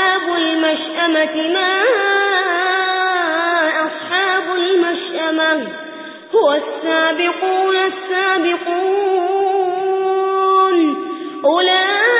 وأصحاب المشأمة ما أصحاب المشأمة؟ هو السابقون السابقون. أولئك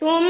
तुम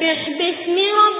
سبح باسم ربك